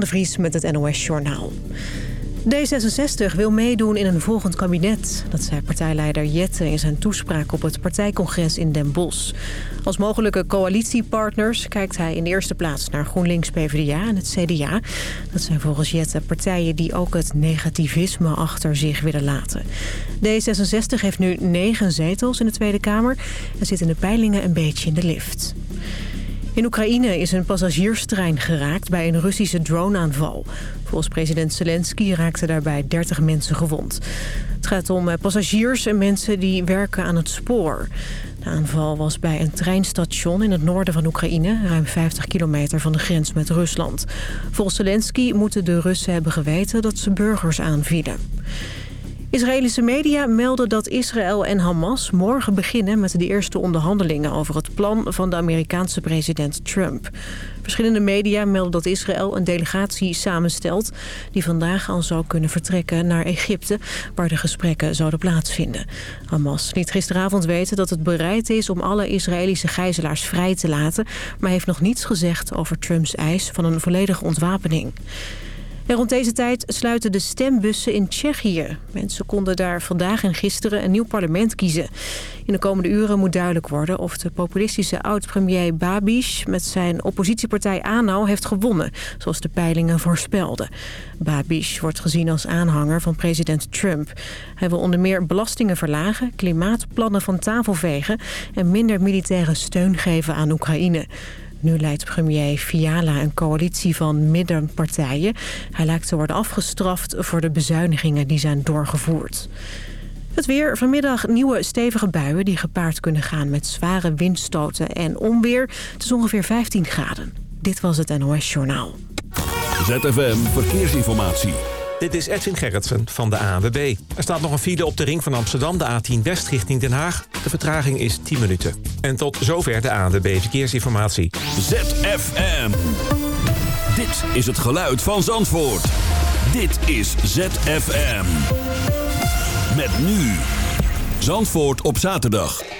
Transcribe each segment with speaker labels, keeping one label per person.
Speaker 1: der Vries met het NOS Journaal. D66 wil meedoen in een volgend kabinet. Dat zei partijleider Jette in zijn toespraak op het partijcongres in Den Bosch. Als mogelijke coalitiepartners kijkt hij in de eerste plaats naar GroenLinks, PvdA en het CDA. Dat zijn volgens Jette partijen die ook het negativisme achter zich willen laten. D66 heeft nu negen zetels in de Tweede Kamer en zit in de peilingen een beetje in de lift. In Oekraïne is een passagierstrein geraakt bij een Russische droneaanval. Volgens president Zelensky raakten daarbij 30 mensen gewond. Het gaat om eh, passagiers en mensen die werken aan het spoor. De aanval was bij een treinstation in het noorden van Oekraïne... ruim 50 kilometer van de grens met Rusland. Volgens Zelensky moeten de Russen hebben geweten dat ze burgers aanvielen. Israëlische media melden dat Israël en Hamas morgen beginnen met de eerste onderhandelingen over het plan van de Amerikaanse president Trump. Verschillende media melden dat Israël een delegatie samenstelt die vandaag al zou kunnen vertrekken naar Egypte waar de gesprekken zouden plaatsvinden. Hamas liet gisteravond weten dat het bereid is om alle Israëlische gijzelaars vrij te laten, maar heeft nog niets gezegd over Trumps eis van een volledige ontwapening. Rond deze tijd sluiten de stembussen in Tsjechië. Mensen konden daar vandaag en gisteren een nieuw parlement kiezen. In de komende uren moet duidelijk worden of de populistische oud-premier Babiš... met zijn oppositiepartij ANO heeft gewonnen, zoals de peilingen voorspelden. Babiš wordt gezien als aanhanger van president Trump. Hij wil onder meer belastingen verlagen, klimaatplannen van tafel vegen... en minder militaire steun geven aan Oekraïne. Nu leidt premier Fiala een coalitie van middenpartijen. Hij lijkt te worden afgestraft voor de bezuinigingen die zijn doorgevoerd. Het weer. Vanmiddag nieuwe stevige buien die gepaard kunnen gaan met zware windstoten en onweer. Het is ongeveer 15 graden. Dit was het NOS Journaal.
Speaker 2: ZFM Verkeersinformatie.
Speaker 3: Dit is Edwin Gerritsen van de ANWB. Er staat nog een file op de ring van Amsterdam, de A10 West richting Den Haag. De vertraging is 10 minuten. En tot zover de ANWB Verkeersinformatie.
Speaker 2: ZFM. Dit is het geluid van Zandvoort. Dit is ZFM. Met nu. Zandvoort op zaterdag.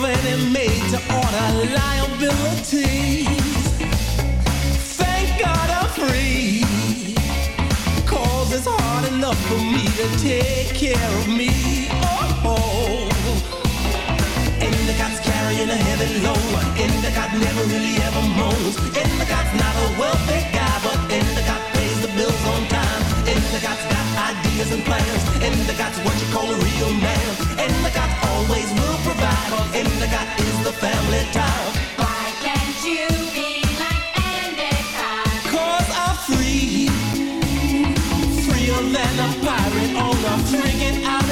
Speaker 2: already made to order liabilities. Thank God I'm free. Cause it's hard enough for me to take care of me. Oh, oh. And the cop's carrying a heavy load. And the cop never really ever moans. And the cop's not a wealthy guy, but in Endicotts got ideas and plans. Endicotts what you call a real man. Endicott always will provide. Cause Endicott is the family type.
Speaker 4: Why can't you be like
Speaker 2: Endicott? Cause I'm free. Freer than a pirate on a friggin' island.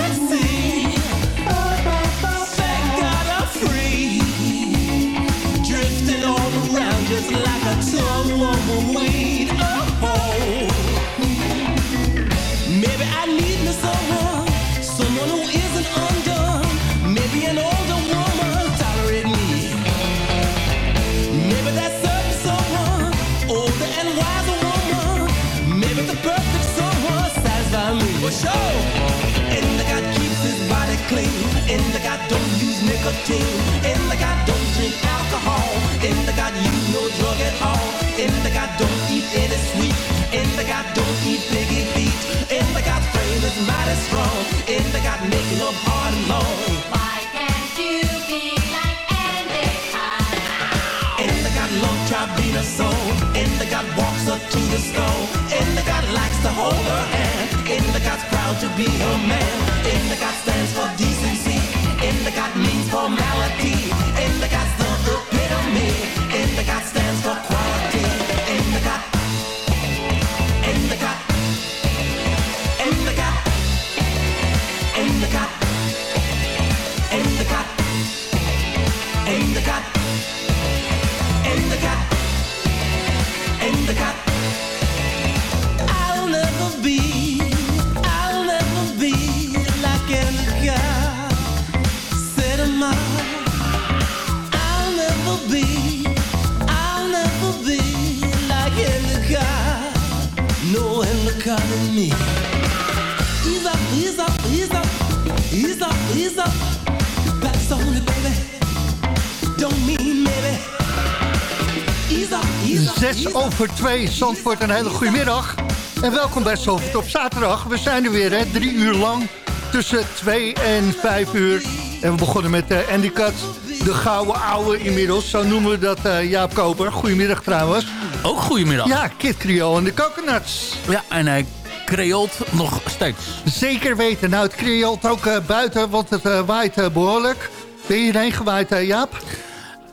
Speaker 2: nicotine. In the God, don't drink alcohol. In the God, use no drug at all. In the God, don't eat any sweet. In the God, don't eat piggy feet. In the God, frame is mighty strong. In the God, make no hard and long. Why can't you be like Andy In the God, love Tribina soul. In the God, walks up to the stone. In the God, likes to hold her hand. In the God's proud to be her man.
Speaker 5: In
Speaker 2: the God's Zes
Speaker 5: over twee, Zandvoort, een hele goede middag. En welkom bij Zandvoort op zaterdag. We zijn er weer, hè, drie uur lang, tussen twee en vijf uur. En we begonnen met uh, Andy Cut, de gouden ouwe inmiddels. Zo noemen we dat, eh, Jaap Koper. Goedemiddag trouwens.
Speaker 6: Ook goedemiddag.
Speaker 5: Ja, Kid Creole en de Coconuts.
Speaker 6: Ja, en hij creolt nog steeds.
Speaker 5: Zeker weten. Nou, het creolt ook eh, buiten, want het waait eh, behoorlijk. Ben je hierheen gewaaid, Jaap?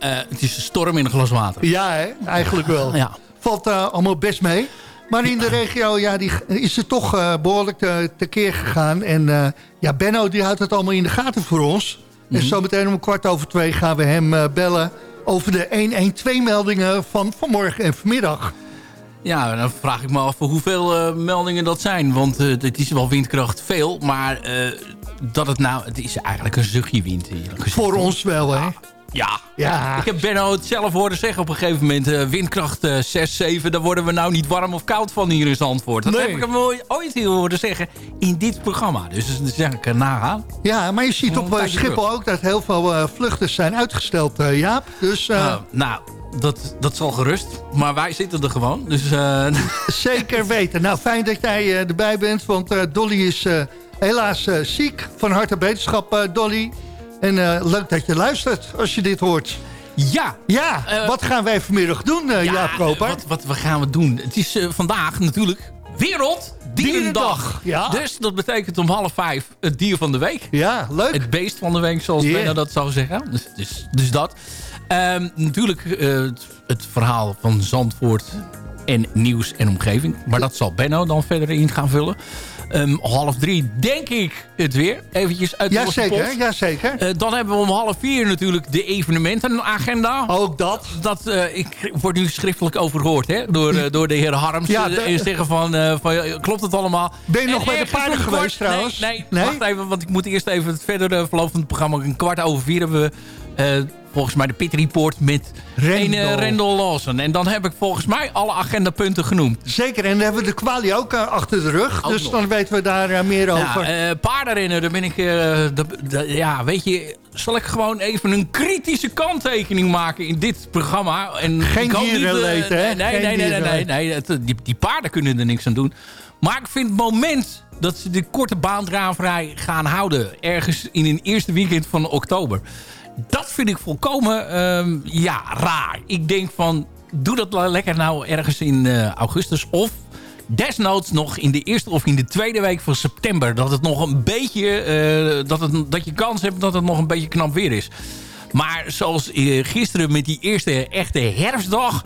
Speaker 6: Eh, het is een storm in een glas water.
Speaker 5: Ja, hè? eigenlijk wel.
Speaker 6: Ja.
Speaker 5: Valt eh, allemaal best mee. Maar in de regio ja, die, is het toch eh, behoorlijk te, tekeer gegaan. En ja, Benno die houdt het allemaal in de gaten voor ons. En zometeen om kwart over twee gaan we hem bellen... over de 112-meldingen van vanmorgen en vanmiddag.
Speaker 6: Ja, dan vraag ik me af hoeveel meldingen dat zijn. Want het is wel windkracht veel, maar dat het nou... Het is eigenlijk een zuchtje wind. gezegd.
Speaker 5: Voor ons wel, hè?
Speaker 6: Ja.
Speaker 5: Ja.
Speaker 6: Ik heb Benno het zelf horen zeggen op een gegeven moment. eh, windkracht eh, 6, 7, daar worden we nou niet warm of koud van hier in Zandvoort. Dat
Speaker 5: Nee.
Speaker 6: heb ik hem ooit- hier horen zeggen in dit programma. Dus dan zeg ik er nagaan.
Speaker 5: Ja, maar je ziet op
Speaker 6: een tijdje
Speaker 5: Schiphol ook dat heel veel eh, vluchten zijn uitgesteld, Jaap. Dus eh,
Speaker 6: Nou, dat, dat zal gerust. Maar wij zitten er gewoon. Dus
Speaker 5: zeker weten. Nou, fijn dat jij erbij bent, want Dolly is helaas ziek. Van harte beterschap, Dolly. En eh, leuk dat je luistert als je dit hoort.
Speaker 6: ja.
Speaker 5: Ja,
Speaker 6: Eh,
Speaker 5: wat gaan wij vanmiddag doen, eh, Jaap Koper?
Speaker 6: Wat, wat, wat gaan we doen? Het is vandaag natuurlijk Wereld Dierendag.
Speaker 5: Dierendag, ja.
Speaker 6: Dus dat betekent om half vijf het dier van de week.
Speaker 5: Ja, leuk.
Speaker 6: Het beest van de week, zoals
Speaker 5: Yeah.
Speaker 6: Benno dat zou zeggen. Dus, dus, dus dat. Ehm, natuurlijk het, het verhaal van Zandvoort en nieuws en omgeving. Maar dat zal Benno dan verder in gaan vullen. Ehm, half drie denk ik het weer. Eventjes uit de losse
Speaker 5: Jazeker,
Speaker 6: pot.
Speaker 5: jazeker.
Speaker 6: Eh, dan hebben we om half vier natuurlijk de evenementenagenda.
Speaker 5: Ook dat.
Speaker 6: Dat, eh, ik word nu schriftelijk overhoord hè, door, eh, door de heer Harms.
Speaker 5: Ja,
Speaker 6: Ja,
Speaker 5: de-
Speaker 6: zeggen van, van ja, klopt het allemaal?
Speaker 5: Ben je
Speaker 6: En
Speaker 5: nog bij de paarden geweest trouwens?
Speaker 6: Nee, nee,
Speaker 5: Nee?
Speaker 6: wacht even, want ik moet eerst even het verdere verloop van het programma. Een kwart over vier hebben we volgens mij de Pit Report met
Speaker 5: Rendel.
Speaker 6: eh, Lawson. En dan heb ik volgens mij alle agendapunten genoemd.
Speaker 5: Zeker, en dan hebben we de kwalie ook eh, achter de rug.
Speaker 6: Ook
Speaker 5: dus
Speaker 6: nog.
Speaker 5: dan weten we daar eh, meer
Speaker 6: Ja,
Speaker 5: over.
Speaker 6: eh, paardenrennen, daar ben ik... eh, dat- ja, weet je... Zal ik gewoon even een kritische kanttekening maken in dit programma? En
Speaker 5: Geen
Speaker 6: eh,
Speaker 5: dierenleed, hè?
Speaker 6: Nee, nee, nee, nee, nee, nee, die, die paarden kunnen er niks aan doen. Maar ik vind het moment dat ze de korte baandraverij gaan houden... ergens in een eerste weekend van oktober... dat vind ik volkomen ehm, ja, raar. Ik denk van, doe dat le- lekker nou ergens in eh, augustus... of desnoods nog in de eerste of in de tweede week van september. Dat het nog een beetje, eh, dat, het, dat je kans hebt dat het nog een beetje knap weer is. Maar zoals eh, gisteren met die eerste echte herfstdag.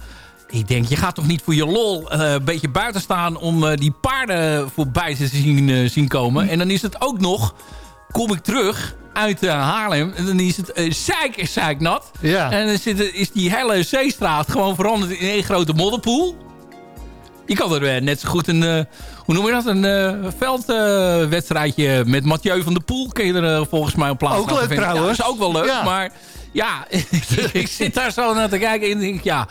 Speaker 6: Ik denk, je gaat toch niet voor je lol een beetje buiten staan om die paarden voorbij te zien, zien komen. En dan is het ook nog, kom ik terug uit eh, Haarlem. En dan is het uh, zeik, zeiknat.
Speaker 5: Ja.
Speaker 6: En dan zit, is die hele zeestraat gewoon veranderd in één grote modderpoel. Je kan er eh, net zo goed een, hoe noem je dat, een veldwedstrijdje met Mathieu van der Poel. Kun je er volgens mij op plaats
Speaker 5: Ook leuk
Speaker 6: vinden.
Speaker 5: trouwens.
Speaker 6: Ja, is ook wel leuk,
Speaker 5: Ja.
Speaker 6: maar ja, ik zit daar zo naar te kijken en denk ja...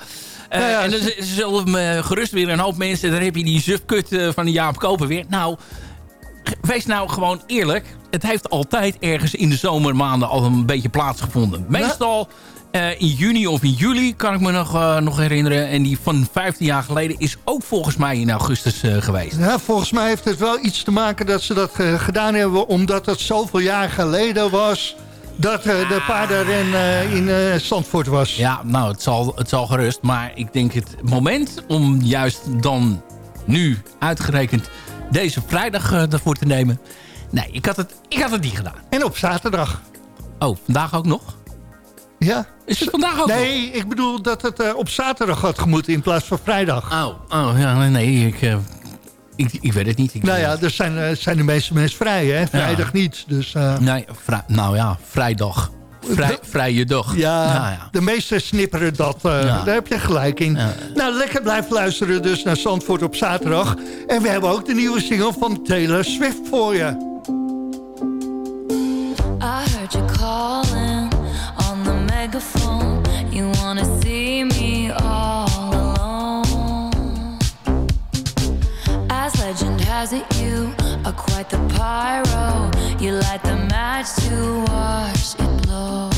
Speaker 5: Nou ja,
Speaker 6: en dan zullen me gerust weer een hoop mensen... dan heb je die zufkut eh, van de Jaap Koper weer. Nou, wees nou gewoon eerlijk. Het heeft altijd ergens in de zomermaanden al een beetje plaatsgevonden. Meestal eh, in juni of in juli kan ik me nog, eh, nog herinneren. En die van 15 jaar geleden is ook volgens mij in augustus eh, geweest.
Speaker 5: Ja, volgens mij heeft het wel iets te maken dat ze dat gedaan hebben... omdat het zoveel jaar geleden was dat de paardenren in Zandvoort was.
Speaker 6: Ja, nou, het zal, het zal gerust. Maar ik denk het moment om juist dan nu uitgerekend deze vrijdag eh, ervoor te nemen. Nee, ik had, het, ik had het niet gedaan.
Speaker 5: En op zaterdag.
Speaker 6: Oh, vandaag ook nog?
Speaker 5: Ja.
Speaker 6: Is het vandaag ook nog?
Speaker 5: Nee, ik bedoel dat het eh, op zaterdag had gemoeten in plaats van vrijdag.
Speaker 6: Oh, oh ja, nee, ik, eh, ik, ik weet het niet. Ik,
Speaker 5: Nou ja, er zijn, zijn de meeste mensen vrij, hè? Vrijdag niet. Dus
Speaker 6: Nee, nou ja, vrijdag. Vrij, vrije dag.
Speaker 5: ja,
Speaker 6: Nou ja.
Speaker 5: de meesten snipperen dat. eh,
Speaker 6: Ja.
Speaker 5: Daar heb je gelijk in.
Speaker 6: Ja.
Speaker 5: Nou, lekker blijven luisteren dus naar Zandvoort op zaterdag. En we hebben ook de nieuwe single van Taylor Swift voor je.
Speaker 7: I heard you calling on the megaphone. You wanna see me all alone. As legend has it, you are quite the pyro. You light the match to watch it blow.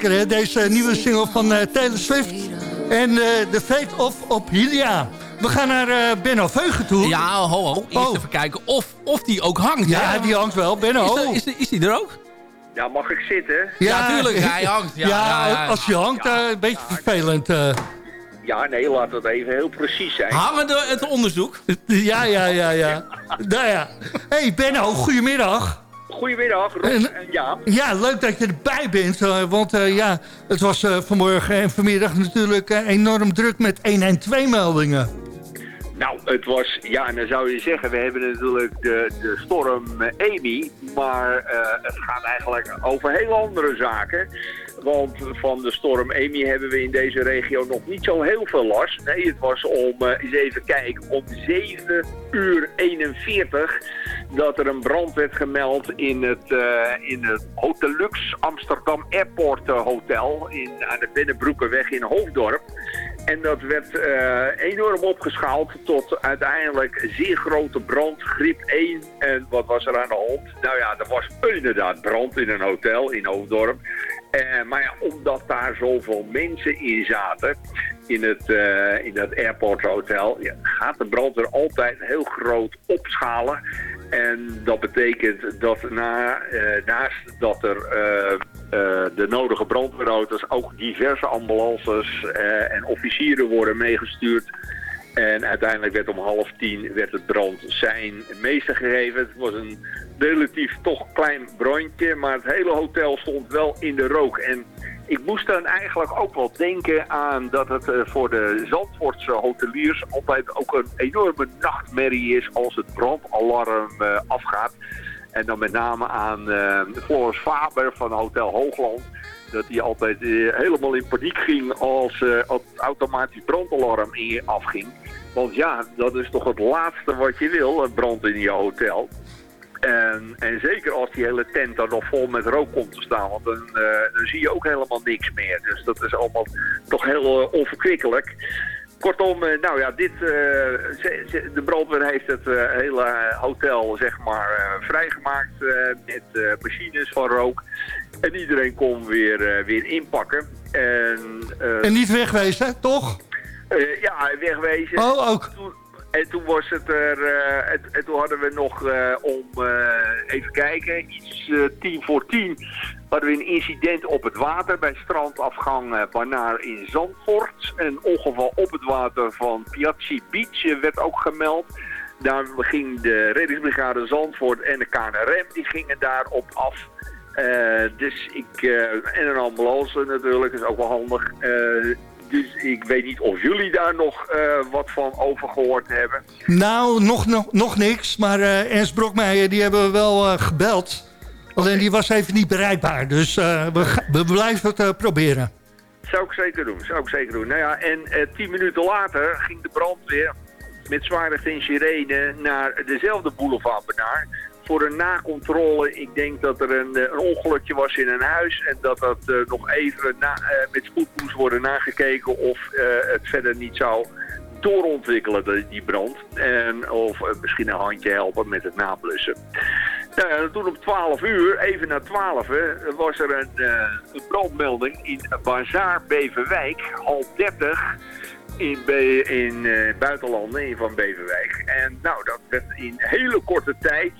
Speaker 5: Lekker hè. Deze nieuwe single van eh, Taylor Swift. En eh The Fate of Ophelia. We gaan naar eh Benno Veugen toe.
Speaker 6: Ja, ho, ho. Eerst
Speaker 5: Oh.
Speaker 6: even kijken of, of die ook hangt.
Speaker 5: Ja,
Speaker 6: hè?
Speaker 5: die hangt wel. Benno.
Speaker 6: Is, er- is, is die er ook?
Speaker 8: Ja, mag ik zitten?
Speaker 6: Ja, tuurlijk, hij hangt. Ja, ja, ja.
Speaker 5: als je hangt, een beetje vervelend. eh.
Speaker 8: Ja, nee, laat het even heel precies zijn.
Speaker 6: Hangende het onderzoek.
Speaker 5: ja, ja, ja, ja. nou ja. hey Benno, goedemiddag.
Speaker 8: Goedemiddag, Rob
Speaker 5: En-
Speaker 8: en Jaap.
Speaker 5: Ja, leuk dat je erbij bent. eh, want eh, ja, het was eh, vanmorgen en vanmiddag natuurlijk enorm druk met 112-meldingen.
Speaker 8: Nou, het was, ja, en dan zou je zeggen, we hebben natuurlijk de, de storm Amy, maar het gaat eigenlijk over heel andere zaken. Want van de storm Amy hebben we in deze regio nog niet zo heel veel last. Nee, het was om, eens even kijken, om 7 uur 41 dat er een brand werd gemeld in het, eh, in het Hotelux Amsterdam Airport eh, Hotel in, aan de Binnenbroekenweg in Hoofddorp. En dat werd eh, enorm opgeschaald tot uiteindelijk zeer grote brand, griep 1. En wat was er aan de hand? Nou ja, er was inderdaad brand in een hotel in Hoofddorp. Maar ja, omdat daar zoveel mensen in zaten, in het, in dat airport hotel, ja, gaat de brand er altijd heel groot opschalen. En dat betekent dat na, eh, naast dat er eh, eh, de nodige brandweerauto's ook diverse ambulances en officieren worden meegestuurd. En uiteindelijk werd om half tien werd het brand zijn meester gegeven. Het was een relatief toch klein brandje, maar het hele hotel stond wel in de rook. En ik moest dan eigenlijk ook wel denken aan dat het eh, voor de Zandvoortse hoteliers altijd ook een enorme nachtmerrie is als het brandalarm eh, afgaat. En dan met name aan eh Floris Faber van Hotel Hoogland. Dat hij altijd helemaal in paniek ging als, het automatisch brandalarm afging. Want ja, dat is toch het laatste wat je wil, een brand in je hotel. En, en zeker als die hele tent dan nog vol met rook komt te staan, want dan, eh, dan zie je ook helemaal niks meer. Dus dat is allemaal toch heel eh, onverkwikkelijk. Kortom, eh, nou ja, dit, ze- ze- de brandweer heeft het hele hotel zeg maar vrijgemaakt met machines van rook. En iedereen kon weer, weer inpakken. En,
Speaker 5: En niet wegwezen, toch?
Speaker 8: ja, wegwezen.
Speaker 5: Oh, ook.
Speaker 8: Toen, en toen was het er, eh, en, en toen hadden we nog eh, om, eh, even kijken, iets tien voor tien, hadden we een incident op het water bij strandafgang Banaar in Zandvoort. Een ongeval op het water van Piazzi Beach werd ook gemeld. Daar ging de reddingsbrigade Zandvoort en de KNRM, die gingen daarop af. Dus ik, en een ambulance natuurlijk, is ook wel handig. Dus ik weet niet of jullie daar nog eh, wat van over gehoord hebben.
Speaker 5: Nou, nog, nog, nog niks. Maar eh, Ernst Brokmeijer, die hebben we wel eh, gebeld. Alleen die was even niet bereikbaar. Dus we, we blijven het proberen.
Speaker 8: Zou ik zeker doen, zou ik zeker doen. Nou ja, en tien minuten later ging de brandweer met zwaarlicht en sirene naar dezelfde boulevard Benaar. Voor een nakontrole. Ik denk dat er een, eh, een ongelukje was in een huis. En dat dat eh, nog even na, eh, met spoed moest worden nagekeken of het verder niet zou doorontwikkelen, die brand. En of misschien een handje helpen met het nablussen. Toen om 12 uur, even na 12, hè, was er een, een brandmelding in Bazaar Beverwijk, hal 30 in, in eh, buitenlanden in van Beverwijk. En nou, dat werd in hele korte tijd,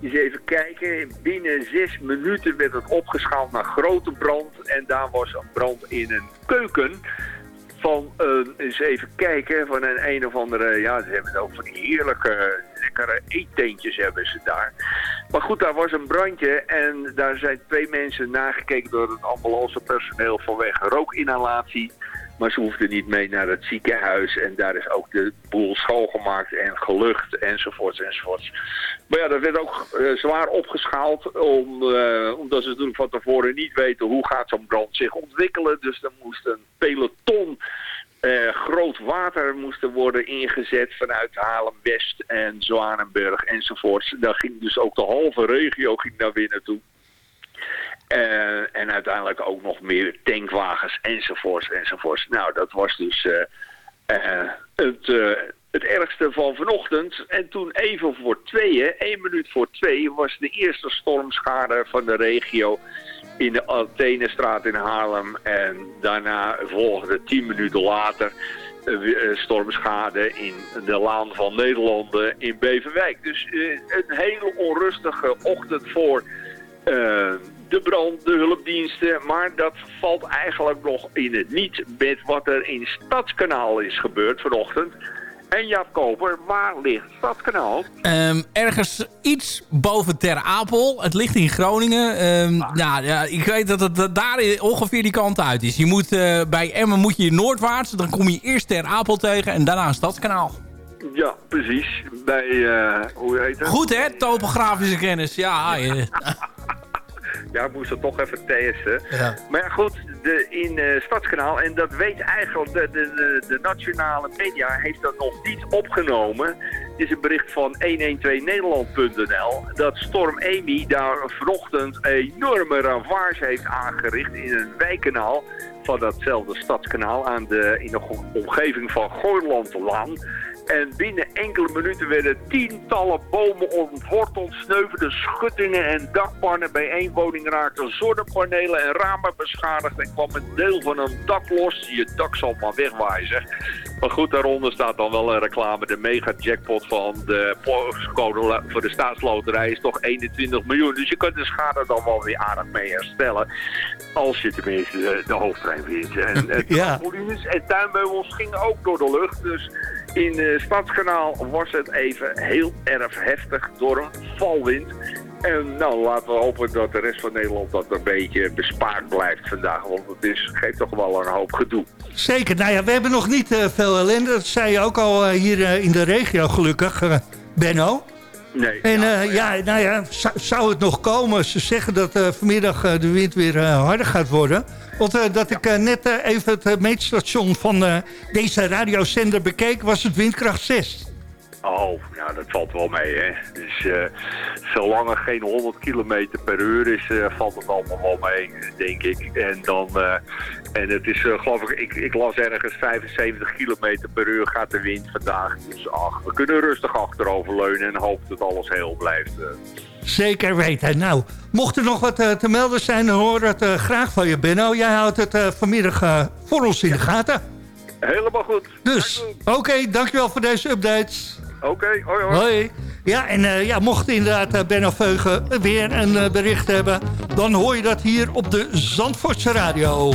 Speaker 8: eens even kijken, binnen zes minuten werd het opgeschaald naar grote brand. En daar was een brand in een keuken van, een eens even kijken, van een een of andere, ja, ze hebben ook van die heerlijke, lekkere eetteentjes hebben ze daar. Maar goed, daar was een brandje en daar zijn twee mensen nagekeken door het ambulancepersoneel vanwege rookinhalatie. Maar ze hoefden niet mee naar het ziekenhuis en daar is ook de boel schoongemaakt en gelucht enzovoorts enzovoorts. Maar ja, dat werd ook eh, zwaar opgeschaald om, eh, omdat ze natuurlijk van tevoren niet weten hoe gaat zo'n brand zich ontwikkelen. Dus er moest een peloton eh, groot water moest er worden ingezet vanuit Haarlem-West en Zwanenburg enzovoorts. Daar ging dus ook de halve regio ging daar weer naartoe. Eh, en uiteindelijk ook nog meer tankwagens enzovoorts enzovoorts. Nou, dat was dus eh, eh, het, het ergste van vanochtend. En toen even voor tweeën, één minuut voor twee, was de eerste stormschade van de regio in de Athenestraat in Haarlem. En daarna volgde tien minuten later stormschade in de Laan van Nederlanden in Beverwijk. Dus een hele onrustige ochtend voor de brand, de hulpdiensten. Maar dat valt eigenlijk nog in het niet met wat er in Stadskanaal is gebeurd vanochtend. En Jaap Koper, waar ligt Stadskanaal?
Speaker 6: Ehm, ergens iets boven Ter Apel. Het ligt in Groningen. Nou, ja, ik weet dat het dat daar ongeveer die kant uit is. Je moet, eh, bij Emmen moet je noordwaarts. Dan kom je eerst Ter Apel tegen en daarna Stadskanaal.
Speaker 8: Ja, precies. Bij, eh, hoe heet het?
Speaker 6: Goed hè, topografische kennis. Ja,
Speaker 8: Ja, ik moest het toch even testen.
Speaker 6: Ja.
Speaker 8: Maar ja, goed, de, in eh, Stadskanaal, en dat weet eigenlijk de, de, de, nationale media, heeft dat nog niet opgenomen. Het is een bericht van 112nederland.nl dat Storm Amy daar vanochtend enorme ravages heeft aangericht in een wijkkanaal van datzelfde Stadskanaal aan de, in de omgeving van Gooilandlaan. En binnen enkele minuten werden tientallen bomen ontworteld, sneuvelden schuttingen en dakpannen. Bij één woning raakten zonnepanelen en ramen beschadigd en kwam een deel van een dak los. Je dak zal maar wegwaaien, zeg. Maar goed, daaronder staat dan wel een reclame. De mega jackpot van de postcode voor de staatsloterij is toch 21 miljoen. Dus je kunt de schade dan wel weer aardig mee herstellen. Als je tenminste de, de hoofdtrein wint. En, en
Speaker 5: Ja.
Speaker 8: en tuinmeubels gingen ook door de lucht. Dus in het Stadskanaal was het even heel erg heftig door een valwind. En nou, laten we hopen dat de rest van Nederland dat een beetje bespaard blijft vandaag. Want het is, geeft toch wel een hoop gedoe.
Speaker 5: Zeker. Nou ja, we hebben nog niet eh, veel ellende. Dat zei je ook al eh, hier eh, in de regio gelukkig, Benno.
Speaker 8: Nee.
Speaker 5: En
Speaker 8: ja,
Speaker 5: eh, ja, nou ja, zou, zou het nog komen? Ze zeggen dat eh, vanmiddag eh, de wind weer harder gaat worden. Want dat ik net even het meetstation van deze radiozender bekeek... was het windkracht 6.
Speaker 8: Oh, ja, dat valt wel mee, hè. Dus eh, zolang er geen 100 kilometer per uur is, eh, valt het allemaal wel mee, denk ik. En dan, eh, en het is, geloof ik, ik, ik las ergens 75 kilometer per uur gaat de wind vandaag. Dus ach, we kunnen rustig achteroverleunen en hopen dat alles heel blijft.
Speaker 5: Zeker weten. Nou, mocht er nog wat te melden zijn... dan hoor het graag van je, Benno. Jij houdt het eh, vanmiddag voor ons in de gaten.
Speaker 8: Helemaal goed.
Speaker 5: Dus, oké, dankjewel voor deze updates.
Speaker 8: Oké, hoi hoi.
Speaker 5: Hoi. Ja, en eh, ja, mocht inderdaad eh, Benno Veugen weer een eh, bericht hebben... dan hoor je dat hier op de Zandvoortse Radio.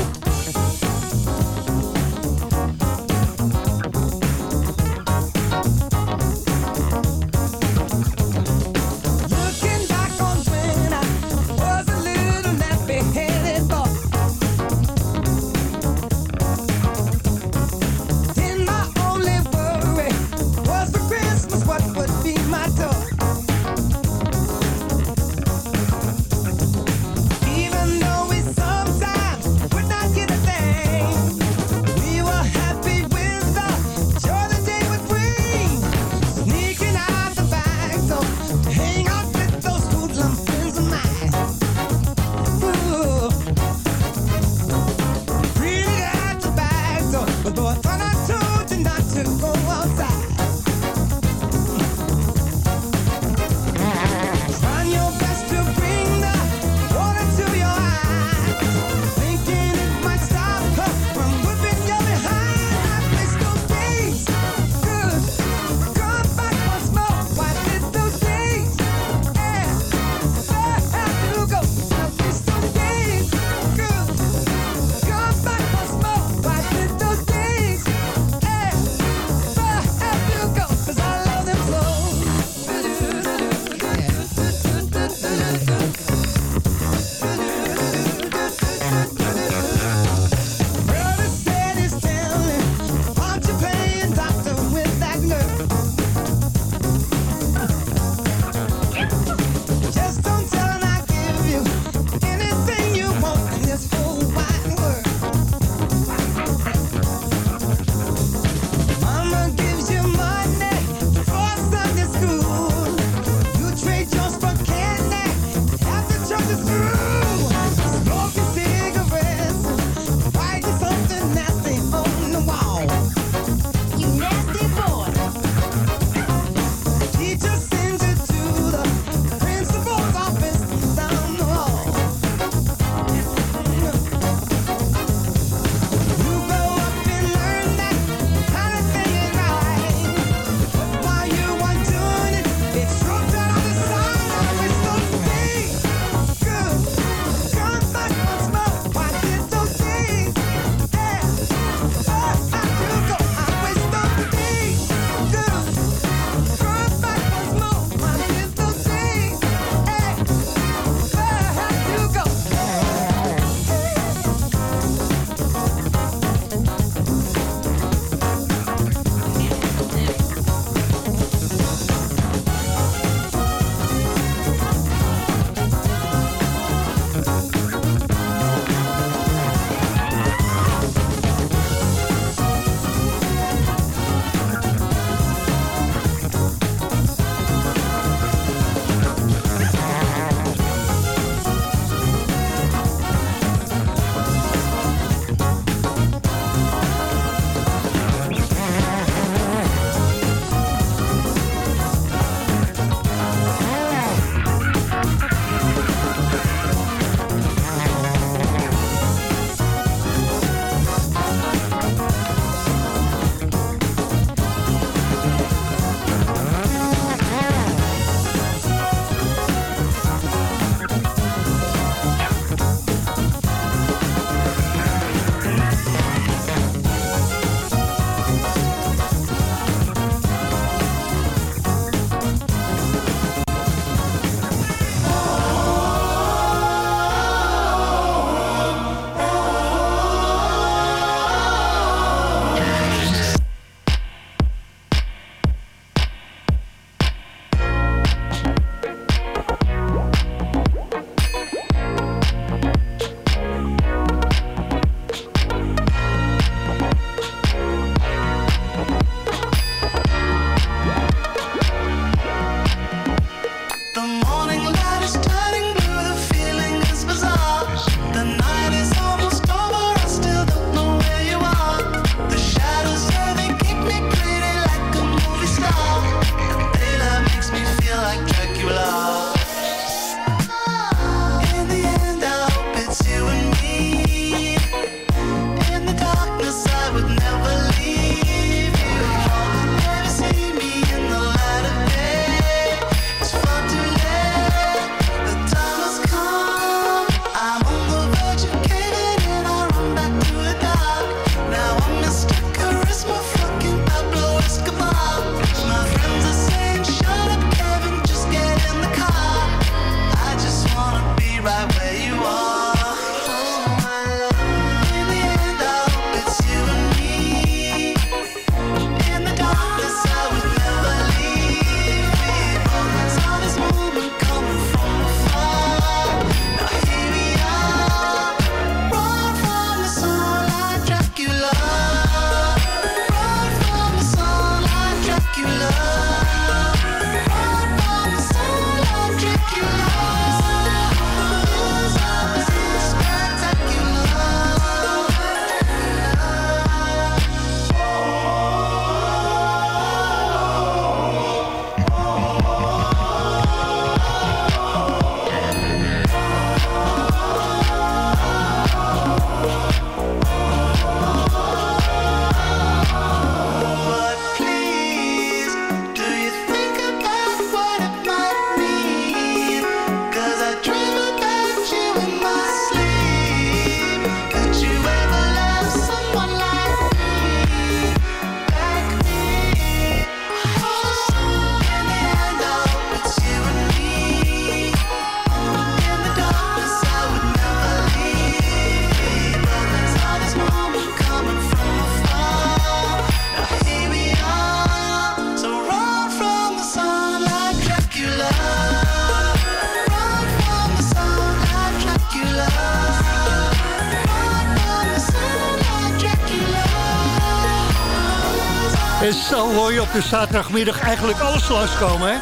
Speaker 5: De zaterdagmiddag eigenlijk alles langskomen. Hè?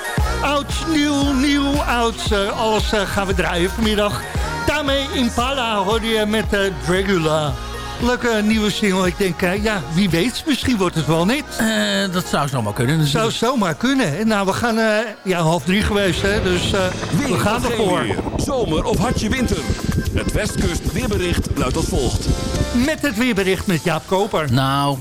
Speaker 5: Oud, nieuw, nieuw, oud. eh, alles eh, gaan we draaien vanmiddag. Daarmee Impala hoor je met eh, Dragula. Leuke nieuwe single. Ik denk, ja, wie weet, misschien wordt het wel niet.
Speaker 6: Eh, dat zou zomaar kunnen. Dus
Speaker 5: Zou zomaar kunnen. En Nou, we gaan, eh, ja, half drie geweest, hè. Dus eh, we gaan ervoor.
Speaker 2: weer, Zomer of hartje winter. Het Westkust weerbericht luidt als volgt.
Speaker 5: Met het weerbericht met Jaap Koper.
Speaker 6: Nou,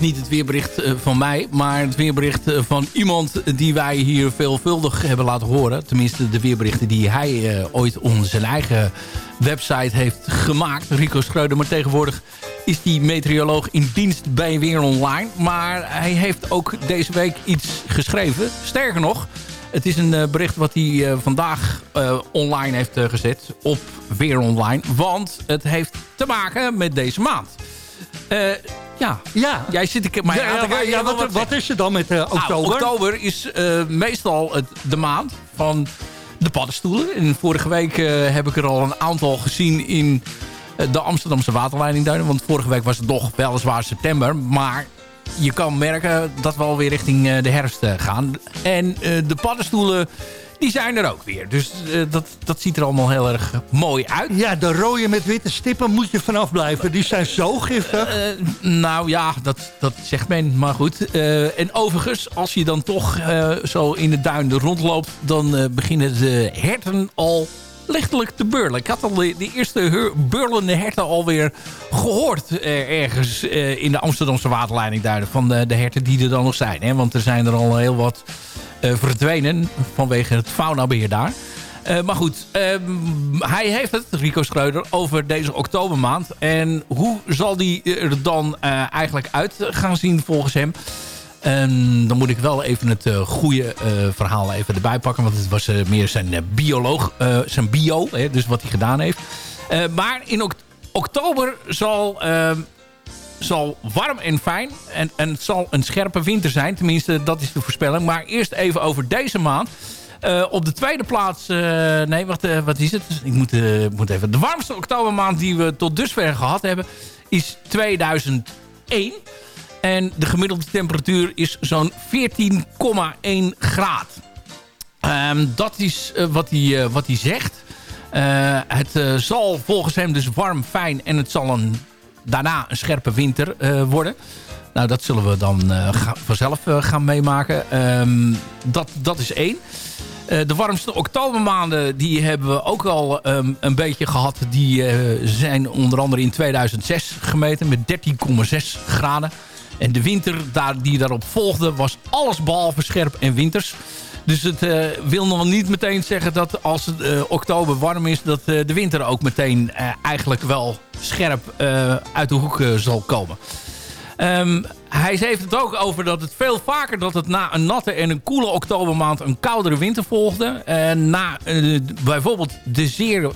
Speaker 6: niet het weerbericht eh, van mij, maar het weerbericht eh, van iemand die wij hier veelvuldig hebben laten horen. Tenminste, de weerberichten die hij eh, ooit onder zijn eigen website heeft gemaakt. Rico Schreuder, maar tegenwoordig is die meteoroloog in dienst bij Weer Online. Maar hij heeft ook deze week iets geschreven. Sterker nog, het is een bericht wat hij vandaag online heeft gezet op Weer Online. Want het heeft te maken met deze maand. Ja,
Speaker 5: Ja.
Speaker 6: jij zit ik maar
Speaker 5: Ja, ja, wat, wat is er dan met eh,
Speaker 6: Nou,
Speaker 5: oktober?
Speaker 6: oktober is eh, meestal het, de maand van de paddenstoelen. En vorige week eh, heb ik er al een aantal gezien in de Amsterdamse waterleidingduinen. Want vorige week was het nog weliswaar september. Maar je kan merken dat we alweer richting de herfst gaan. En de paddenstoelen, die zijn er ook weer. Dus eh, dat, dat ziet er allemaal heel erg mooi uit.
Speaker 5: Ja, de rode met witte stippen moet je vanaf blijven. Die zijn zo giftig.
Speaker 6: Eh, nou ja, dat, dat zegt men, maar goed. Eh, en overigens, als je dan toch zo in de duin rondloopt... dan beginnen de herten al lichtelijk te burlen. Ik had al de, de eerste burlende herten alweer gehoord... eh, ergens eh, in de Amsterdamse waterleidingduinen... van de, de herten die er dan nog zijn. Hè? Want er zijn er al heel wat verdwenen vanwege het faunabeheer daar... Eh, maar goed, ehm, hij heeft het, Rico Schreuder, over deze oktobermaand. En hoe zal die er dan eh, eigenlijk uit gaan zien volgens hem? Dan moet ik wel even het eh, goede eh, verhaal even erbij pakken. Want het was eh, meer zijn eh, bioloog, eh, zijn bio, hè, dus wat hij gedaan heeft. Eh, maar in ok- oktober zal ehm, zal warm en fijn. En, en het zal een scherpe winter zijn. Tenminste, dat is de voorspelling. Maar eerst even over deze maand. Eh, op de tweede plaats... eh, nee, wacht, eh, wat is het? Ik moet, moet even... De warmste oktobermaand die we tot dusver gehad hebben... is 2001. En de gemiddelde temperatuur is zo'n 14,1 graad. Ehm, dat is wat, hij, wat hij zegt. Het zal volgens hem dus warm, fijn en het zal een, daarna een scherpe winter eh, worden. Nou, dat zullen we dan eh, ga- vanzelf eh, gaan meemaken. Ehm, dat, dat is één. De warmste oktobermaanden die hebben we ook al ehm, een beetje gehad. Die zijn onder andere in 2006 gemeten met 13,6 graden. En de winter daar, die daarop volgde was alles behalve scherp en winters. Dus het eh, wil nog niet meteen zeggen dat als het eh, oktober warm is... dat eh, de winter ook meteen eigenlijk wel scherp uit de hoek zal komen. Ehm, hij heeft het ook over dat het veel vaker dat het na een natte en een koele oktobermaand een koudere winter volgde. Na bijvoorbeeld de zeer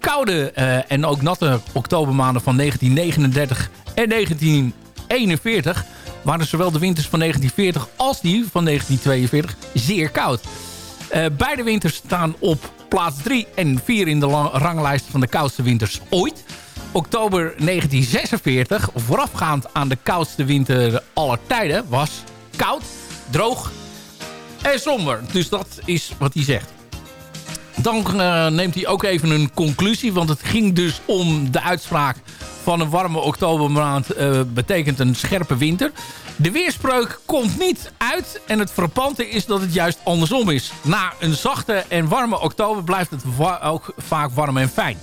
Speaker 6: koude en ook natte oktobermaanden van 1939 en 1941 waren zowel de winters van 1940 als die van 1942 zeer koud. Eh, beide winters staan op plaats 3 en 4 in de ranglijst van de koudste winters ooit. Oktober 1946, voorafgaand aan de koudste winter aller tijden, was koud, droog en somber. Dus dat is wat hij zegt. Dan eh, neemt hij ook even een conclusie. Want het ging dus om de uitspraak van een warme oktobermaand eh, betekent een scherpe winter. De weerspreuk komt niet uit. En het frappante is dat het juist andersom is. Na een zachte en warme oktober blijft het ook vaak warm en fijn.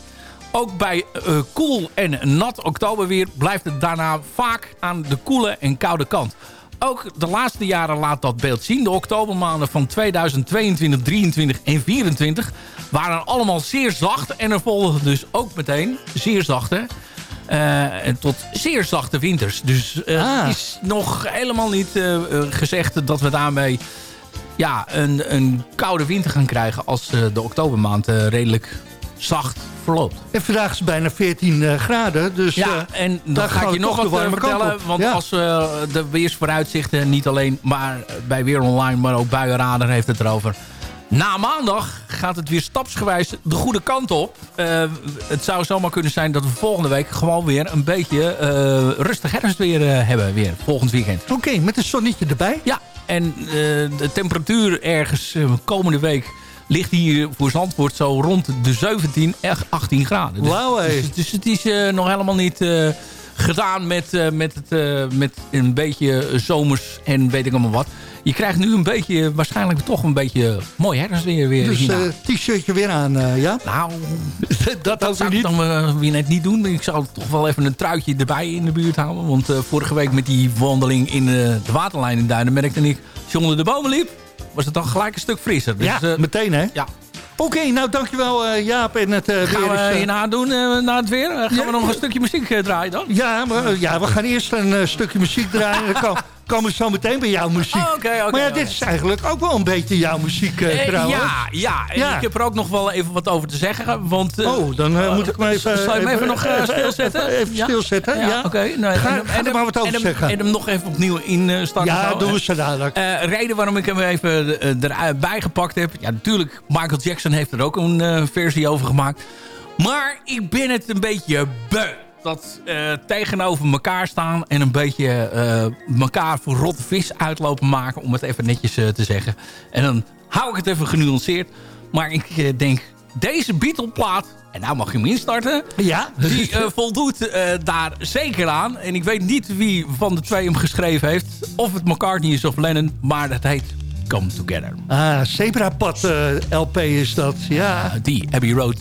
Speaker 6: Ook bij eh, koel en nat oktoberweer blijft het daarna vaak aan de koele en koude kant. Ook de laatste jaren laat dat beeld zien. De oktobermaanden van 2022, 23 en 24 waren allemaal zeer zacht. En er volgden dus ook meteen zeer zachte eh, en tot zeer zachte winters. Dus eh,
Speaker 5: Ah.
Speaker 6: het is nog helemaal niet eh, gezegd dat we daarmee ja, een, een koude winter gaan krijgen... als de oktobermaand redelijk zacht verloopt.
Speaker 5: En vandaag is het bijna 14 eh, graden. Dus
Speaker 6: Ja,
Speaker 5: eh,
Speaker 6: en dan
Speaker 5: daar
Speaker 6: ga ik je nog wat eh, vertellen. Want
Speaker 5: Ja.
Speaker 6: als eh, de weersvooruitzichten, niet alleen maar bij Weer Online... maar ook Buienradar heeft het erover... Na maandag gaat het weer stapsgewijs de goede kant op. Het zou zomaar kunnen zijn dat we volgende week gewoon weer een beetje eh, rustig herfstweer uh, hebben. Weer, volgend weekend.
Speaker 5: Oké, met een zonnetje erbij.
Speaker 6: Ja, en uh, de temperatuur ergens komende week ligt hier voor Zandvoort zo rond de 17, 18 graden. Dus,
Speaker 5: Wauw,
Speaker 6: dus, dus, het is nog helemaal niet gedaan met, uh, met, het, met een beetje zomers en weet ik allemaal wat. Je krijgt nu een beetje, waarschijnlijk toch een beetje mooi herfstweer weer.
Speaker 5: Dus t-shirtje weer aan, ja?
Speaker 6: Nou, dat, dat zou ik dan weer net niet doen. Ik zou toch wel even een truitje erbij in de buurt houden. Want vorige week met die wandeling in de waterlijn in Duinen merkte ik, als je onder de bomen liep, was het dan gelijk een stuk frisser. Dus,
Speaker 5: ja, meteen hè?
Speaker 6: Ja.
Speaker 5: Oké, okay, nou dankjewel uh, Jaap en het uh,
Speaker 6: gaan
Speaker 5: weer.
Speaker 6: Gaan we hierna doen, uh, na het weer? gaan ja. we nog een stukje muziek draaien dan?
Speaker 5: Ja, maar, ja, we gaan eerst een stukje muziek draaien. Dan komen we zo meteen bij jouw muziek.
Speaker 6: Oh, okay, okay,
Speaker 5: maar ja, dit is eigenlijk ook wel een beetje jouw muziek trouwens.
Speaker 6: Ja, ja, ik heb er ook nog wel even wat over te zeggen. Want,
Speaker 5: oh, dan moet ik me even...
Speaker 6: Zal je hem even, nog stilzetten?
Speaker 5: Even, stilzetten, ja.
Speaker 6: ja. Oké, okay, nou,
Speaker 5: ga, en, ga er maar wat over
Speaker 6: en,
Speaker 5: zeggen.
Speaker 6: En hem nog even opnieuw instarten.
Speaker 5: Ja, doen we zo dadelijk.
Speaker 6: reden waarom ik hem even erbij gepakt heb. Ja, natuurlijk, Michael Jackson heeft er ook een versie over gemaakt. Maar ik ben het een beetje beu. Dat uh, tegenover elkaar staan en een beetje uh, elkaar voor rotte vis uitlopen maken. Om het even netjes uh, te zeggen. En dan hou ik het even genuanceerd. Maar ik denk, deze Beatle-plaat, en nou mag je hem instarten.
Speaker 5: Ja.
Speaker 6: Die voldoet daar zeker aan. En ik weet niet wie van de twee hem geschreven heeft. Of het McCartney is of Lennon. Maar dat heet Come Together.
Speaker 5: Ah, Zebrapad uh, LP is dat, ja.
Speaker 6: Uh, die, Abbey Road.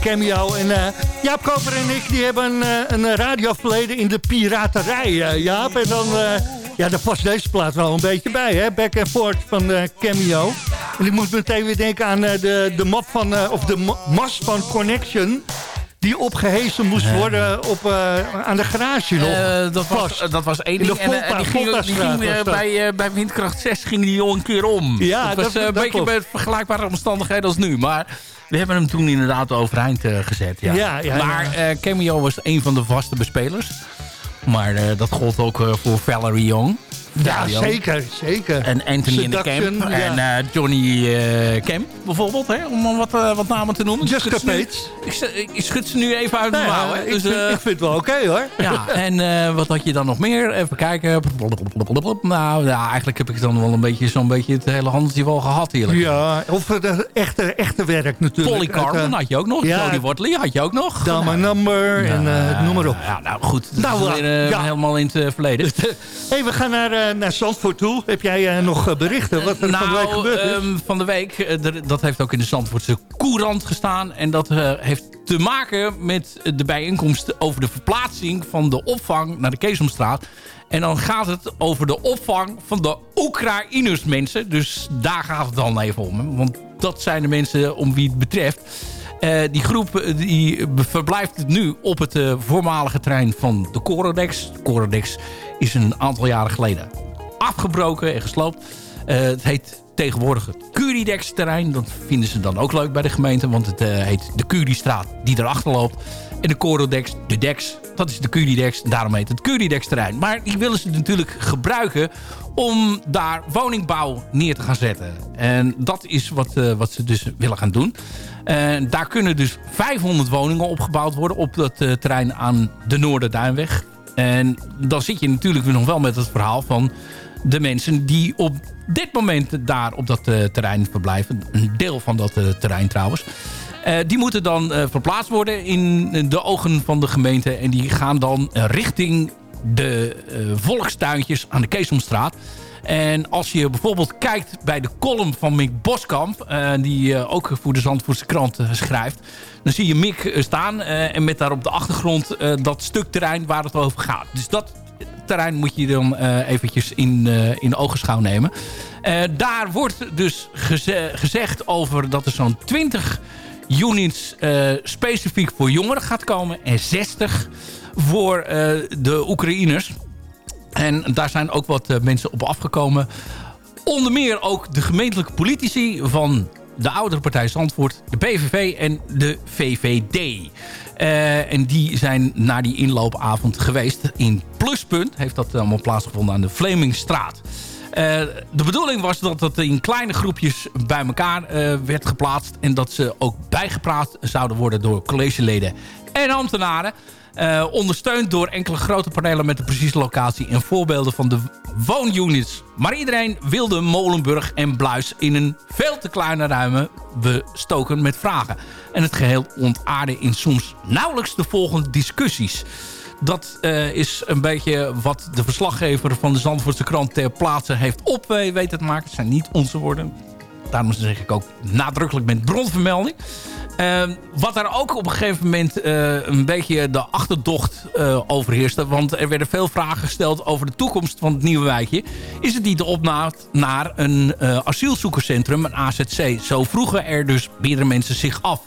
Speaker 5: Cameo. En eh, Jaap Koper en ik die hebben eh, een radioverleden in de piraterij, eh, Jaap. En dan, eh, ja, daar past deze plaat wel een beetje bij, hè? Back and forth van eh, Cameo. En ik moet meteen weer denken aan eh, de, de map van, eh, of de ma- mast van Connection... die opgehezen moest worden op, eh, aan de garage nog.
Speaker 6: Eh, dat, was, dat was één ding. En, eh, die ging, die ging,
Speaker 5: was
Speaker 6: bij, bij windkracht 6 ging die al een keer om.
Speaker 5: Ja,
Speaker 6: dat was
Speaker 5: dat-
Speaker 6: eh, een beetje met vergelijkbare omstandigheden als nu. Maar we hebben hem toen inderdaad overeind gezet. Ja.
Speaker 5: Ja, ja,
Speaker 6: maar
Speaker 5: ja.
Speaker 6: Cameo was een van de vaste bespelers. Maar dat gold ook voor Valerie Young.
Speaker 5: Ja, zeker, zeker.
Speaker 6: En Anthony in de Camp.
Speaker 5: ja.
Speaker 6: En eh, Johnny eh Camp bijvoorbeeld. Hè, om maar wat, eh, wat namen te noemen.
Speaker 5: Jessica
Speaker 6: Ik schud ze nu-
Speaker 5: Pates.
Speaker 6: Ik, sch- ik schud ze nu even uit de
Speaker 5: Nou ja,
Speaker 6: mouw. hè.
Speaker 5: ik,
Speaker 6: Dus,
Speaker 5: vind,
Speaker 6: eh,
Speaker 5: ik vind het wel oké, hoor.
Speaker 6: ja, en eh, wat had je dan nog meer? Even kijken. Nou, ja, eigenlijk heb ik dan wel een beetje zo'n beetje het hele handeltje wel gehad, eerlijk.
Speaker 5: Ja, of het eh, echte, echte werk natuurlijk.
Speaker 6: Polly Carmen
Speaker 5: eh,
Speaker 6: had je ook nog.
Speaker 5: ja.
Speaker 6: Jodie Wortley had je ook nog.
Speaker 5: Down My Number en eh, noem maar op.
Speaker 6: Ja, nou goed. Dat
Speaker 5: Nou,
Speaker 6: is weer, eh, helemaal in het eh, verleden.
Speaker 5: hey, we gaan naar, eh, naar Zandvoort toe. Heb jij eh, nog eh, berichten wat er van de week
Speaker 6: nou,
Speaker 5: gebeurd is?
Speaker 6: ehm, van de week, eh, dat heeft ook in de Zandvoortse Courant gestaan. En dat eh, heeft te maken met de bijeenkomst over de verplaatsing van de opvang naar de Keesomstraat. En dan gaat het over de opvang van de Oekraïners mensen. Dus daar gaat het dan even om. Want dat zijn de mensen om wie het betreft. Eh, die groep eh, die verblijft nu op het eh, voormalige trein van de Corodex. De Corodex is een aantal jaren geleden afgebroken en gesloopt. Het heet tegenwoordig het Curidex-terrein. Dat vinden ze dan ook leuk bij de gemeente. Want het heet de Curiestraat die erachter loopt. En de Corodex, de Dex, dat is de Curidex. Daarom heet het Curidex-terrein. Maar die willen ze natuurlijk gebruiken om daar woningbouw neer te gaan zetten. En dat is wat, wat ze dus willen gaan doen. En daar kunnen dus 500 woningen opgebouwd worden op dat eh, terrein aan de Noorderduinweg. En dan zit je natuurlijk nog wel met het verhaal van de mensen die op dit moment daar op dat eh, terrein verblijven. Een deel van dat eh, terrein trouwens. Eh, die moeten dan eh, verplaatst worden in de ogen van de gemeente. En die gaan dan eh, richting de eh, volkstuintjes aan de Keesomstraat. En als je bijvoorbeeld kijkt bij de column van Mick Boskamp... eh, die eh, ook voor de Zandvoortse krant eh, schrijft... dan zie je Mick staan en met daar op de achtergrond dat stuk terrein waar het over gaat. Dus dat terrein moet je dan eventjes in, in ogenschouw nemen. Daar wordt dus geze- gezegd over dat er zo'n 20 units specifiek voor jongeren gaat komen... en 60 voor de Oekraïners. En daar zijn ook wat eh, mensen op afgekomen. Onder meer ook de gemeentelijke politici van de oudere partij Zandvoort, de PVV en de VVD. Eh, en die zijn naar die inloopavond geweest. In Pluspunt heeft dat allemaal plaatsgevonden aan de Vlemingstraat. Eh, de bedoeling was dat het in kleine groepjes bij elkaar werd geplaatst. En dat ze ook bijgepraat zouden worden door collegeleden en ambtenaren. Eh, ondersteund door enkele grote panelen met de precieze locatie en voorbeelden van de woonunits. Maar iedereen wilde Molenburg en Bluis in een veel te kleine ruimte bestoken met vragen. En het geheel ontaarde in soms nauwelijks de volgende discussies. Dat eh, is een beetje wat de verslaggever van de Zandvoortse krant ter plaatse heeft op eh, weten te maken. Het zijn niet onze woorden. Daarom zeg ik ook nadrukkelijk met bronvermelding. Uh, wat daar ook op een gegeven moment uh, een beetje de achterdocht uh, overheerste. Want er werden veel vragen gesteld over de toekomst van het nieuwe wijkje. Is het niet de opmaat naar een uh, asielzoekerscentrum, een AZC? Zo vroegen er dus meerdere mensen zich af.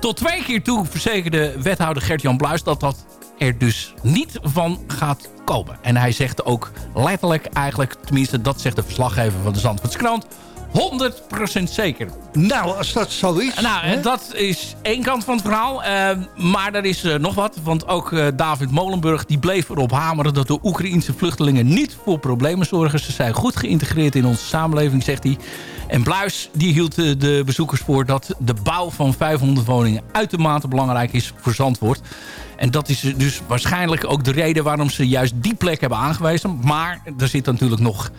Speaker 6: Tot twee keer toe verzekerde wethouder Gert-Jan Bluis dat dat er dus niet van gaat komen. En hij zegt ook letterlijk eigenlijk, tenminste dat zegt de verslaggever van de Zandvoortse krant... 100% zeker.
Speaker 5: Nou, als dat zo is...
Speaker 6: Nou,
Speaker 5: hè?
Speaker 6: dat is één kant van het verhaal. Uh, maar er is uh, nog wat. Want ook uh, David Molenburg die bleef erop hameren... dat de Oekraïense vluchtelingen niet voor problemen zorgen. Ze zijn goed geïntegreerd in onze samenleving, zegt hij. En Bluis die hield de bezoekers voor... dat de bouw van 500 woningen uitermate belangrijk is voor Zandvoort. En dat is dus waarschijnlijk ook de reden... waarom ze juist die plek hebben aangewezen. Maar er zit natuurlijk nog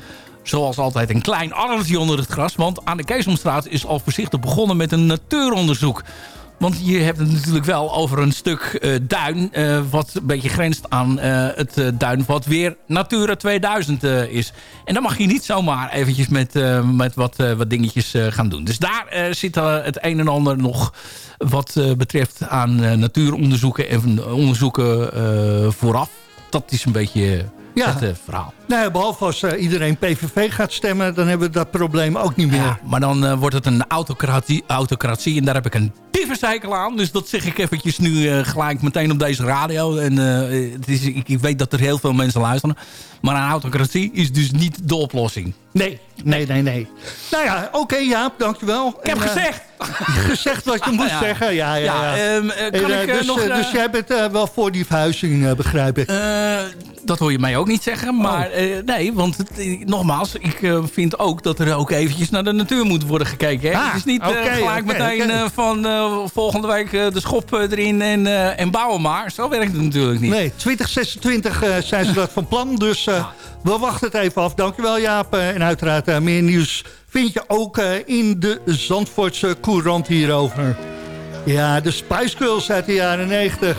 Speaker 6: zoals altijd een klein arreltje onder het gras. Want aan de Keesomstraat is al voorzichtig begonnen met een natuuronderzoek. Want je hebt het natuurlijk wel over een stuk eh, duin... eh, wat een beetje grenst aan eh, het duin wat weer Natura 2000 eh, is. En dan mag je niet zomaar eventjes met, met wat, wat dingetjes gaan doen. Dus daar zit het een en ander nog wat betreft aan natuuronderzoeken... en onderzoeken vooraf. Dat is een beetje
Speaker 7: Ja.
Speaker 6: het eh, verhaal.
Speaker 7: Nou ja, behalve als eh, iedereen PVV gaat stemmen... dan hebben we dat probleem ook niet meer.
Speaker 6: Ja, maar dan eh, wordt het een autocratie, autocratie. En daar heb ik een tyfuscykel aan. Dus dat zeg ik eventjes nu eh, gelijk meteen op deze radio. En eh, het is, ik, ik weet dat er heel veel mensen luisteren. Maar een autocratie is dus niet de oplossing.
Speaker 7: Nee, nee, nee, nee. Nou ja, oké Jaap, dankjewel.
Speaker 6: Ik heb
Speaker 7: En, eh,
Speaker 6: gezegd!
Speaker 7: gezegd wat je moest
Speaker 6: Ja.
Speaker 7: zeggen. Ja, ja, ja.
Speaker 6: eh, kan
Speaker 7: En,
Speaker 6: ik
Speaker 7: dus,
Speaker 6: nog...
Speaker 7: dus jij bent wel voor die verhuizing, begrijp ik.
Speaker 6: dat hoor je mij ook niet zeggen. Maar
Speaker 7: Oh.
Speaker 6: eh, nee, want het, nogmaals, ik vind ook dat er ook eventjes naar de natuur moet worden gekeken. Hè?
Speaker 7: Ah,
Speaker 6: het is niet gelijk meteen van volgende week eh, de schop eh, erin en, eh, en bouwen maar. Zo werkt het natuurlijk niet.
Speaker 7: Nee, 2026 eh, zijn ze dat van plan. Dus we wachten het even af. Dankjewel Jaap. En uiteraard meer nieuws vind je ook in de Zandvoortse Courant hierover. Ja, de Spice Girls uit de jaren 90.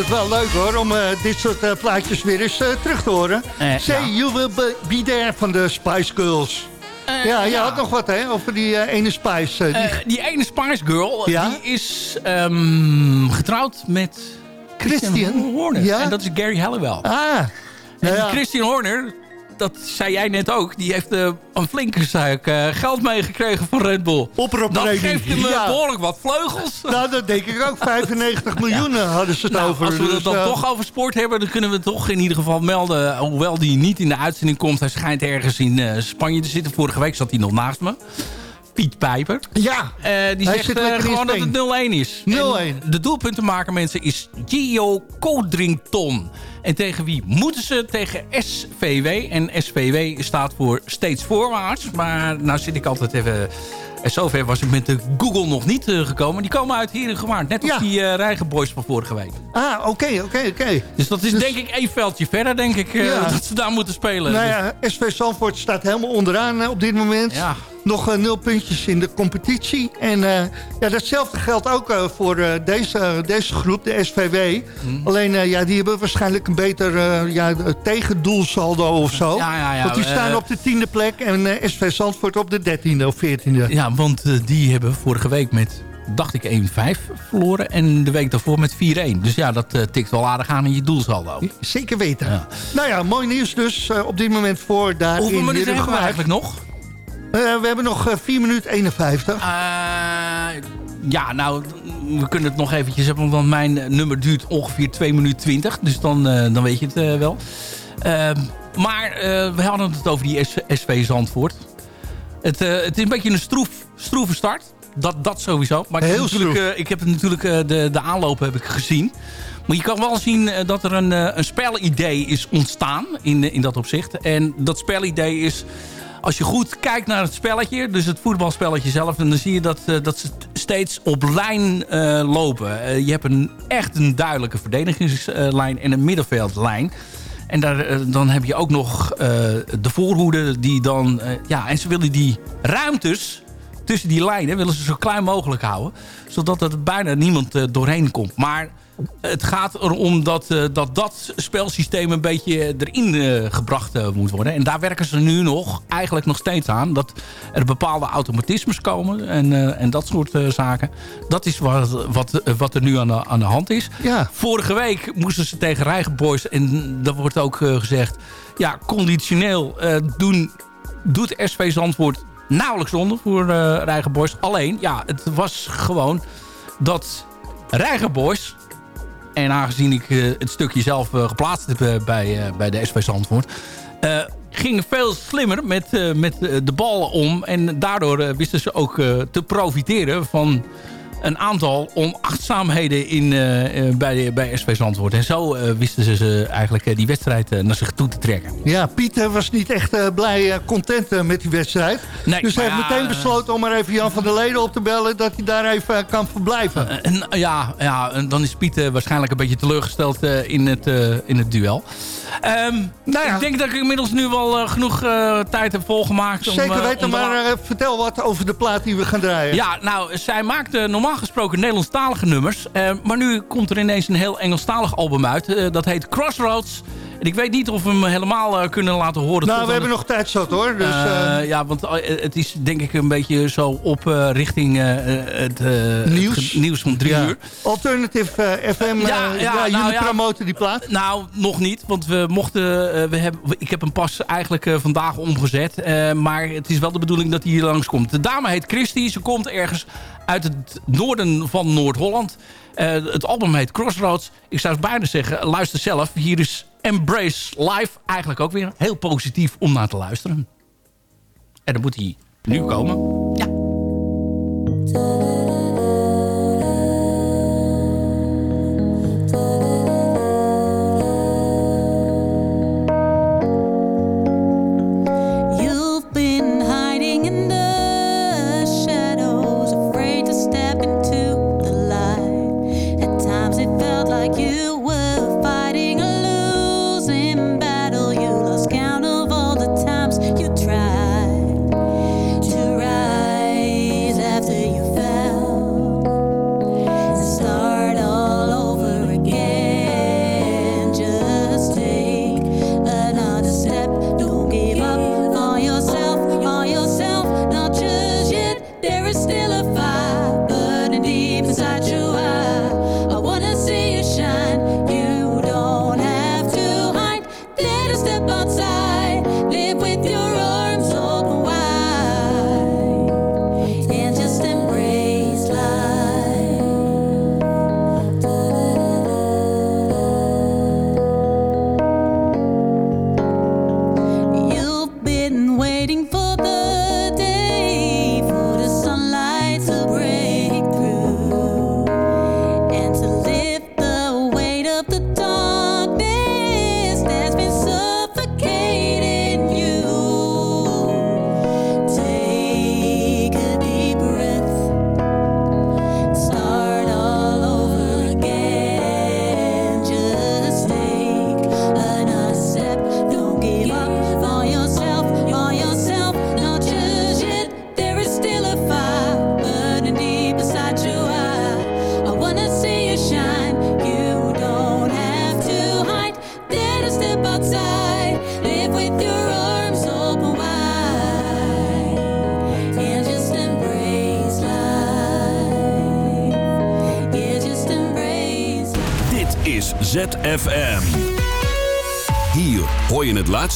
Speaker 7: Het wel leuk hoor, om eh, dit soort eh, plaatjes weer eens eh, terug te horen. Say
Speaker 6: ja.
Speaker 7: You Will Be- Be There van de Spice Girls. ja, je had nog wat hè, over die ene Spice. die...
Speaker 6: Die ene Spice Girl,
Speaker 7: Ja?
Speaker 6: die is ehm, getrouwd met
Speaker 5: Christian?
Speaker 6: Horner.
Speaker 5: Ja?
Speaker 6: En dat is Gary Halliwell.
Speaker 5: Ah,
Speaker 6: En
Speaker 5: nou.
Speaker 6: Christian Horner, dat zei jij net ook, die heeft eh, een flinke zaak eh, geld meegekregen van Red Bull. Dat
Speaker 5: Oproepreding.
Speaker 6: geeft hem eh,
Speaker 5: Ja.
Speaker 6: behoorlijk wat vleugels.
Speaker 5: Nou, dat denk ik ook. 95 miljoen hadden ze het
Speaker 6: Nou,
Speaker 5: over.
Speaker 6: als we het
Speaker 5: Dus,
Speaker 6: dan
Speaker 5: eh,
Speaker 6: toch over sport hebben, dan kunnen we toch in ieder geval melden. Hoewel die niet in de uitzending komt. Hij schijnt ergens in Spanje te zitten. Vorige week zat hij nog naast me. Piet Pijper.
Speaker 5: Ja,
Speaker 6: Eh, die
Speaker 5: Hij
Speaker 6: zegt eh,
Speaker 5: in
Speaker 6: gewoon dat het 0-1 is.
Speaker 5: 0-1.
Speaker 6: En De doelpuntenmaker mensen is Gio Codrington. En tegen wie moeten ze? Tegen SVW. En SVW staat voor steeds voorwaarts. Maar nou zit ik altijd even... En zover was ik met de Google nog niet eh, gekomen. Die komen uit hier in Gewaard. Net als
Speaker 5: Ja.
Speaker 6: die eh Rijgenboys van vorige week.
Speaker 5: ah, oké, oké, oké.
Speaker 6: Dus dat is
Speaker 5: Dus-
Speaker 6: denk ik één veldje verder, denk ik, eh,
Speaker 5: Ja.
Speaker 6: dat ze daar moeten spelen.
Speaker 5: Nou
Speaker 6: Dus-
Speaker 5: ja, SV Zandvoort staat helemaal onderaan eh, op dit moment.
Speaker 6: Ja.
Speaker 5: Nog eh, nul puntjes in de competitie. En eh, ja, datzelfde geldt ook eh, voor deze, deze groep, de SVW.
Speaker 6: Mhm.
Speaker 5: Alleen, ja, die hebben waarschijnlijk een beter ja, tegendoelsaldo of zo.
Speaker 6: Ja, ja, ja,
Speaker 5: Want die staan op de tiende plek en SV Zandvoort op de dertiende of veertiende.
Speaker 6: Ja, want die hebben vorige week met, dacht ik, 1-5 verloren. En de week daarvoor met 4-1. Dus ja, dat tikt wel aardig aan in je doelsaldo.
Speaker 5: Zeker weten.
Speaker 6: Ja.
Speaker 5: Nou ja, mooi nieuws dus op dit moment voor daar
Speaker 6: Hoeveel
Speaker 5: in
Speaker 6: minuten hebben we eigenlijk nog?
Speaker 5: Eh, we hebben nog eh, 4 minuten 51.
Speaker 6: Eh, ja, nou, we kunnen het nog eventjes hebben. Want mijn eh, nummer duurt ongeveer 2 minuten 20. Dus dan, eh, dan weet je het eh, wel. Maar eh, we hadden het over die SV Zandvoort. Het, eh, het is een beetje een stroef, stroeve start. Dat, dat sowieso. Maar
Speaker 5: Heel
Speaker 6: natuurlijk, eh, ik heb natuurlijk eh, de, de aanloop heb ik gezien. Maar je kan wel zien eh, dat er een, eh, een spelidee is ontstaan in, eh, in dat opzicht. En dat spelidee is... Als je goed kijkt naar het spelletje, dus het voetbalspelletje zelf... dan zie je dat, eh, dat ze steeds op lijn eh, lopen. Eh, je hebt een, echt een duidelijke verdedigingslijn en een middenveldlijn. En daar, dan heb je ook nog de voorhoede die dan... ja, en ze willen die ruimtes tussen die lijnen willen ze zo klein mogelijk houden. Zodat er bijna niemand doorheen komt. Maar het gaat erom dat, eh, dat dat spelsysteem een beetje erin eh, gebracht eh, moet worden. En daar werken ze nu nog, eigenlijk nog steeds aan. Dat er bepaalde automatismes komen en, en dat soort zaken. Dat is wat, wat, wat er nu aan de, aan de hand is.
Speaker 5: Ja.
Speaker 6: Vorige week moesten ze tegen Rijgenboys. En daar wordt ook gezegd... Ja, conditioneel doen, doet SV Zandvoort nauwelijks onder voor eh Rijgenboys. Alleen, ja, het was gewoon dat Rijgenboys... En aangezien ik eh, het stukje zelf eh, geplaatst heb eh, bij, bij de SV Zandvoort... ging veel slimmer met, met de bal om. En daardoor wisten ze ook te profiteren van een aantal onachtzaamheden in, eh, eh, bij, bij SV Zandvoort. En zo eh, wisten ze, ze eigenlijk eh, die wedstrijd eh, naar zich toe te trekken.
Speaker 5: Ja, Piet eh, was niet echt eh, blij, eh, content eh, met die wedstrijd.
Speaker 6: Nee,
Speaker 5: dus hij heeft meteen
Speaker 6: eh,
Speaker 5: besloten om maar even Jan van der Leden op te bellen... dat hij daar even eh, kan verblijven.
Speaker 6: Eh, En, eh, ja, ja, en dan is Piet eh, waarschijnlijk een beetje teleurgesteld eh, in, het, eh, in het duel. Ehm,
Speaker 5: Nou ja.
Speaker 6: Ik denk dat ik inmiddels nu wel eh, genoeg eh, tijd heb volgemaakt. om,
Speaker 5: Zeker
Speaker 6: eh,
Speaker 5: weten,
Speaker 6: om
Speaker 5: maar vertel wat over de plaat die we gaan draaien.
Speaker 6: Ja, nou, zij maakte normaal gesproken Nederlandstalige nummers. eh, maar nu komt er ineens een heel Engelstalig album uit. dat heet Crossroads. En ik weet niet of we hem helemaal eh, kunnen laten horen.
Speaker 5: nou, we hebben nog tijd zat hoor. Dus,
Speaker 6: Eh,
Speaker 5: eh,
Speaker 6: ja, want het is denk ik een beetje zo op richting het,
Speaker 5: Nieuws.
Speaker 6: het nieuws van drie
Speaker 5: ja.
Speaker 6: uur.
Speaker 5: Alternative FM,
Speaker 6: Ja, nou
Speaker 5: jullie
Speaker 6: ja.
Speaker 5: promoten die plaat.
Speaker 6: Nou, nog niet. Want we mochten, we hebben, ik heb hem pas eigenlijk vandaag omgezet. Maar het is wel de bedoeling dat hij hier langskomt. De dame heet Christy. Ze komt ergens uit het noorden van Noord-Holland. Het album heet Crossroads. Ik zou bijna zeggen, luister zelf. Hier is Embrace Live. Eigenlijk ook weer heel positief om naar te luisteren. En dan moet hij nu komen. Ja.